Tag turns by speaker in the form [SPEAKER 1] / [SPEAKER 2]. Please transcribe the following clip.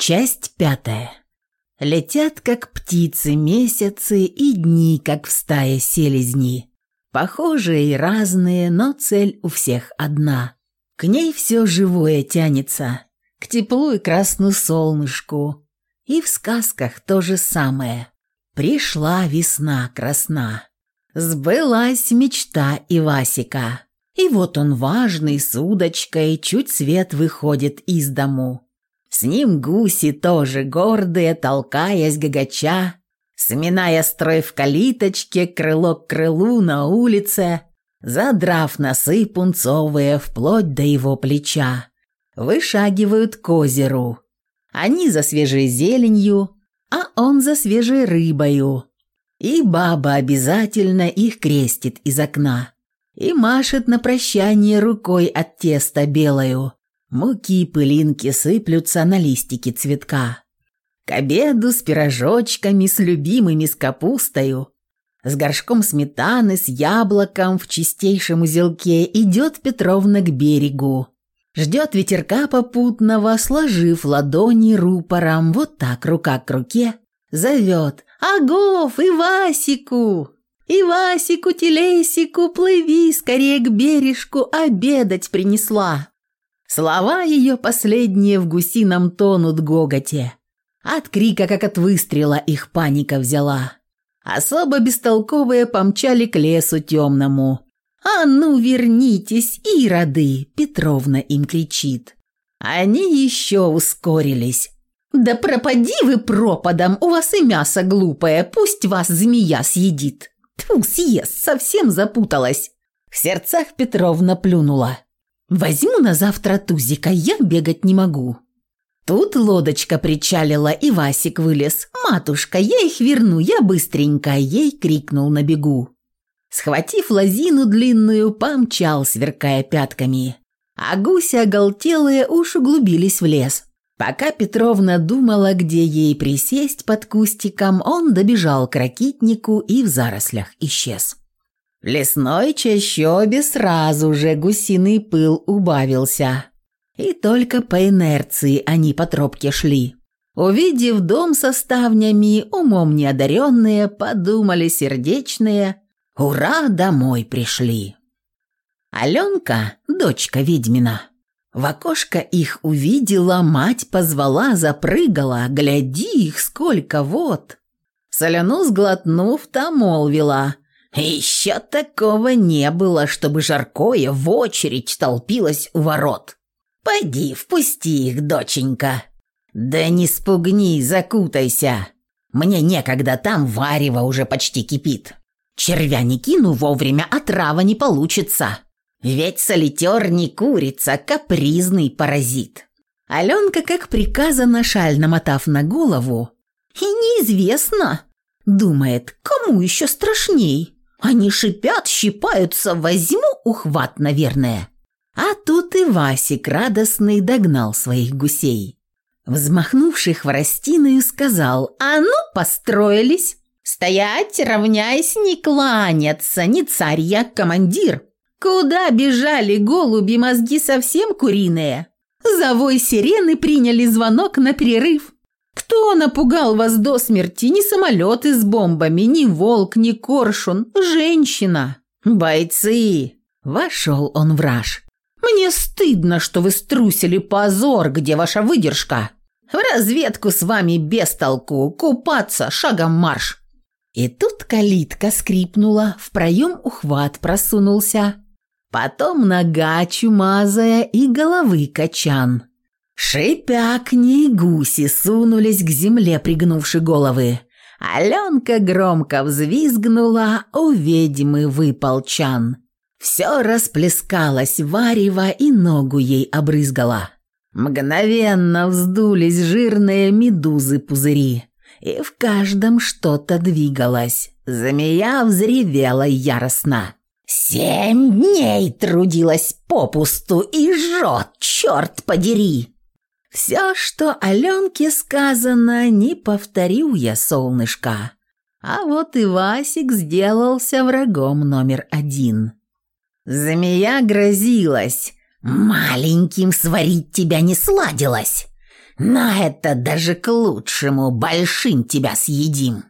[SPEAKER 1] Часть пятая. Летят, как птицы, месяцы и дни, как в стае селезни. Похожие и разные, но цель у всех одна. К ней все живое тянется, к теплу и красному солнышку. И в сказках то же самое. Пришла весна красна. Сбылась мечта Ивасика. И вот он важный, с удочкой, чуть свет выходит из дому. С ним гуси тоже гордые, толкаясь гагача, сминая строй в калиточке, крыло к крылу на улице, задрав носы пунцовые вплоть до его плеча, вышагивают к озеру. Они за свежей зеленью, а он за свежей рыбою. И баба обязательно их крестит из окна и машет на прощание рукой от теста белою. Муки и пылинки сыплются на листики цветка. К обеду с пирожочками, с любимыми, с капустою, с горшком сметаны, с яблоком в чистейшем узелке идет Петровна к берегу. Ждет ветерка попутного, сложив ладони рупором, вот так, рука к руке, зовет «Агов, Ивасику! Ивасику, телесику, плыви скорее к бережку, обедать принесла!» Слова ее последние в гусином тонут гоготе. От крика, как от выстрела, их паника взяла. Особо бестолковые помчали к лесу темному. «А ну, вернитесь, ироды!» – Петровна им кричит. Они еще ускорились. «Да пропади вы пропадом, у вас и мясо глупое, пусть вас змея съедит!» Тьфу, съест, совсем запуталась. В сердцах Петровна плюнула. Возьму на завтра тузика, я бегать не могу». Тут лодочка причалила, и Васик вылез. «Матушка, я их верну, я быстренько!» Ей крикнул на бегу. Схватив лозину длинную, помчал, сверкая пятками. А гуси оголтелые уж углубились в лес. Пока Петровна думала, где ей присесть под кустиком, он добежал к ракитнику и в зарослях исчез. Лесной чащобе сразу же гусиный пыл убавился. И только по инерции они по тропке шли. Увидев дом со ставнями, умом неодаренные, подумали сердечные, «Ура, домой пришли!» Аленка, дочка ведьмина, в окошко их увидела, мать позвала, запрыгала, гляди их сколько вот. Соляну сглотнув, та молвила – еще такого не было, чтобы жаркое в очередь толпилось у ворот. Пойди, впусти их, доченька. Да не спугни, закутайся. Мне некогда, там варево уже почти кипит. Червя не кину вовремя, а трава не получится. Ведь солитер не курица, капризный паразит. Аленка, как приказано, шаль намотав на голову, и неизвестно, думает, кому еще страшней, они шипят, щипаются, возьму ухват, наверное. А тут и Васик радостный догнал своих гусей. Взмахнувший хворостиною сказал «А ну, построились!» «Стоять, равняясь, не кланяться, не царь я, командир!» «Куда бежали голуби, мозги совсем куриные?» Завой сирены приняли звонок на перерыв. Кто напугал вас до смерти? Ни самолеты с бомбами, ни волк, ни коршун. Женщина. Бойцы. Вошел он в раж. Мне стыдно, что вы струсили позор, где ваша выдержка. В разведку с вами без толку, купаться, шагом марш. И тут калитка скрипнула, в проем ухват просунулся. Потом нога чумазая и головы качан. Шипя гуси сунулись к земле, пригнувши головы. Аленка громко взвизгнула, у ведьмы выпал чан. Все расплескалось варево и ногу ей обрызгала. Мгновенно вздулись жирные медузы-пузыри, и в каждом что-то двигалось. Змея взревела яростно. «Семь дней трудилась попусту и жжет, черт подери!» Все, что Аленке сказано, не повторю я, солнышко. А вот и Васик сделался врагом номер один. Змея грозилась. «Маленьким сварить тебя не сладилось. Но это даже к лучшему, большим тебя съедим!»